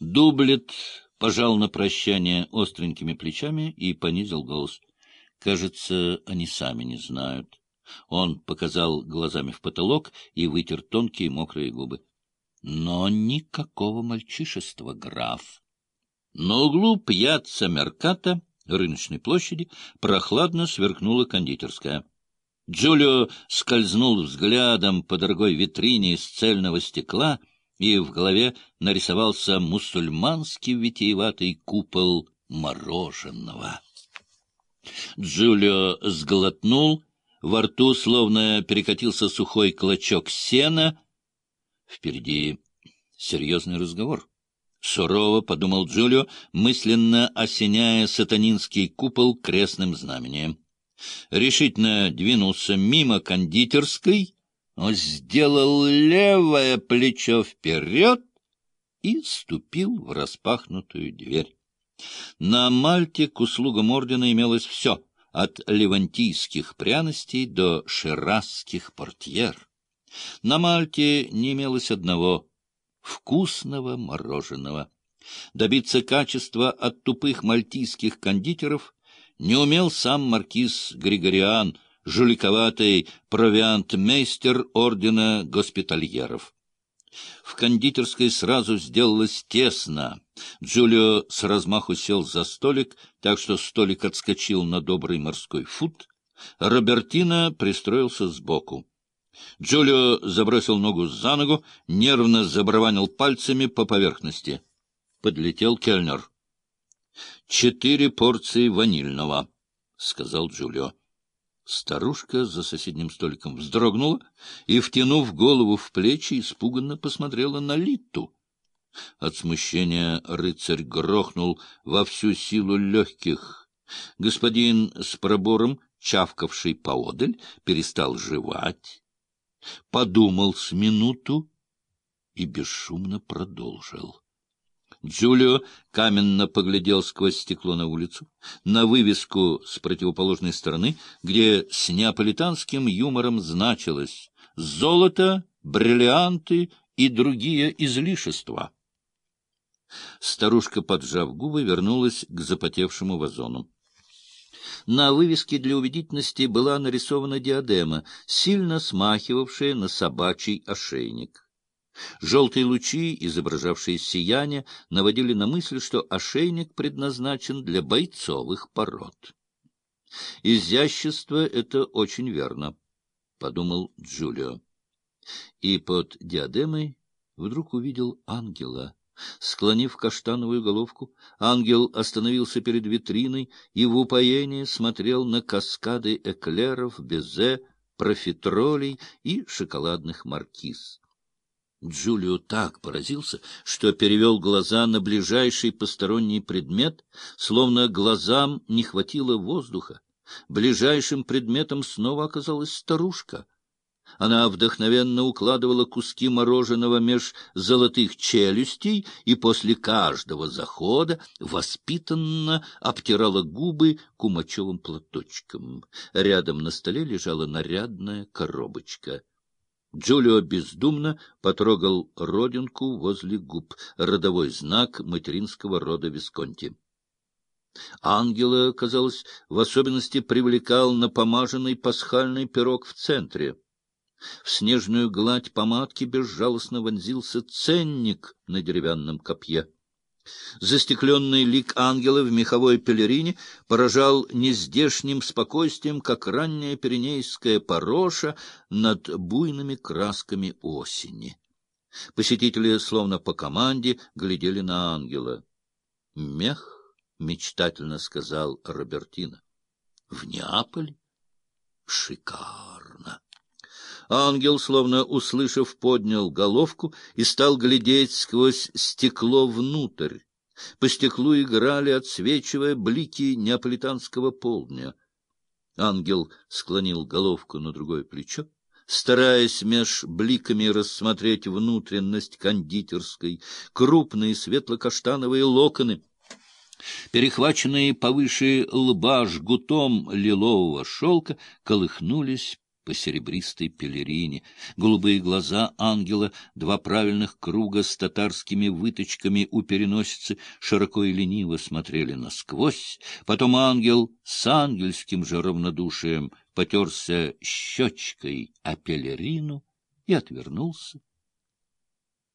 Дублет пожал на прощание остренькими плечами и понизил голос. Кажется, они сами не знают. Он показал глазами в потолок и вытер тонкие мокрые губы. Но никакого мальчишества, граф. На углу пьяца Мерката, рыночной площади, прохладно сверкнула кондитерская. Джулио скользнул взглядом по дорогой витрине из цельного стекла, и в голове нарисовался мусульманский витиеватый купол мороженого. Джулио сглотнул, во рту словно перекатился сухой клочок сена. Впереди серьезный разговор. Сурово подумал Джулио, мысленно осеняя сатанинский купол крестным знамением. Решительно двинулся мимо кондитерской, сделал левое плечо вперед и ступил в распахнутую дверь. На Мальте к услугам ордена имелось все, от левантийских пряностей до шерасских портьер. На Мальте не имелось одного — вкусного мороженого. Добиться качества от тупых мальтийских кондитеров не умел сам маркиз Григориан, жуликоватый провиантмейстер ордена госпитальеров. В кондитерской сразу сделалось тесно. Джулио с размаху сел за столик, так что столик отскочил на добрый морской фут. Робертино пристроился сбоку. Джулио забросил ногу за ногу, нервно забарабанил пальцами по поверхности. Подлетел кельнер. — Четыре порции ванильного, — сказал Джулио. Старушка за соседним столиком вздрогнула и, втянув голову в плечи, испуганно посмотрела на Литту. От смущения рыцарь грохнул во всю силу легких. Господин с пробором, чавкавший поодаль, перестал жевать, подумал с минуту и бесшумно продолжил. Джулио каменно поглядел сквозь стекло на улицу, на вывеску с противоположной стороны, где с неаполитанским юмором значилось «Золото, бриллианты и другие излишества». Старушка, поджав губы, вернулась к запотевшему вазону. На вывеске для убедительности была нарисована диадема, сильно смахивавшая на собачий ошейник. Желтые лучи, изображавшие сияние, наводили на мысль, что ошейник предназначен для бойцовых пород. «Изящество — это очень верно», — подумал Джулио. И под диадемой вдруг увидел ангела. Склонив каштановую головку, ангел остановился перед витриной и в упоении смотрел на каскады эклеров, безе, профитролей и шоколадных маркиз. Джулио так поразился, что перевел глаза на ближайший посторонний предмет, словно глазам не хватило воздуха. Ближайшим предметом снова оказалась старушка. Она вдохновенно укладывала куски мороженого меж золотых челюстей и после каждого захода воспитанно обтирала губы кумачевым платочком. Рядом на столе лежала нарядная коробочка — Джулио бездумно потрогал родинку возле губ, родовой знак материнского рода Висконти. Ангела, казалось, в особенности привлекал напомаженный пасхальный пирог в центре. В снежную гладь помадки безжалостно вонзился ценник на деревянном копье. Застекленный лик ангела в меховой пелерине поражал нездешним спокойствием, как ранняя пиренейская пороша над буйными красками осени. Посетители, словно по команде, глядели на ангела. «Мех», — мечтательно сказал Робертино, — «в Неаполе? Шикарно!» Ангел, словно услышав, поднял головку и стал глядеть сквозь стекло внутрь. По стеклу играли, отсвечивая, блики неаполитанского полдня. Ангел склонил головку на другое плечо, стараясь меж бликами рассмотреть внутренность кондитерской, крупные светло-каштановые локоны — перехваченные повыше лба жгутом лилового шелка, колыхнулись по серебристой пелерине. Голубые глаза ангела, два правильных круга с татарскими выточками у переносицы, широко и лениво смотрели насквозь. Потом ангел с ангельским же равнодушием потерся щечкой о пелерину и отвернулся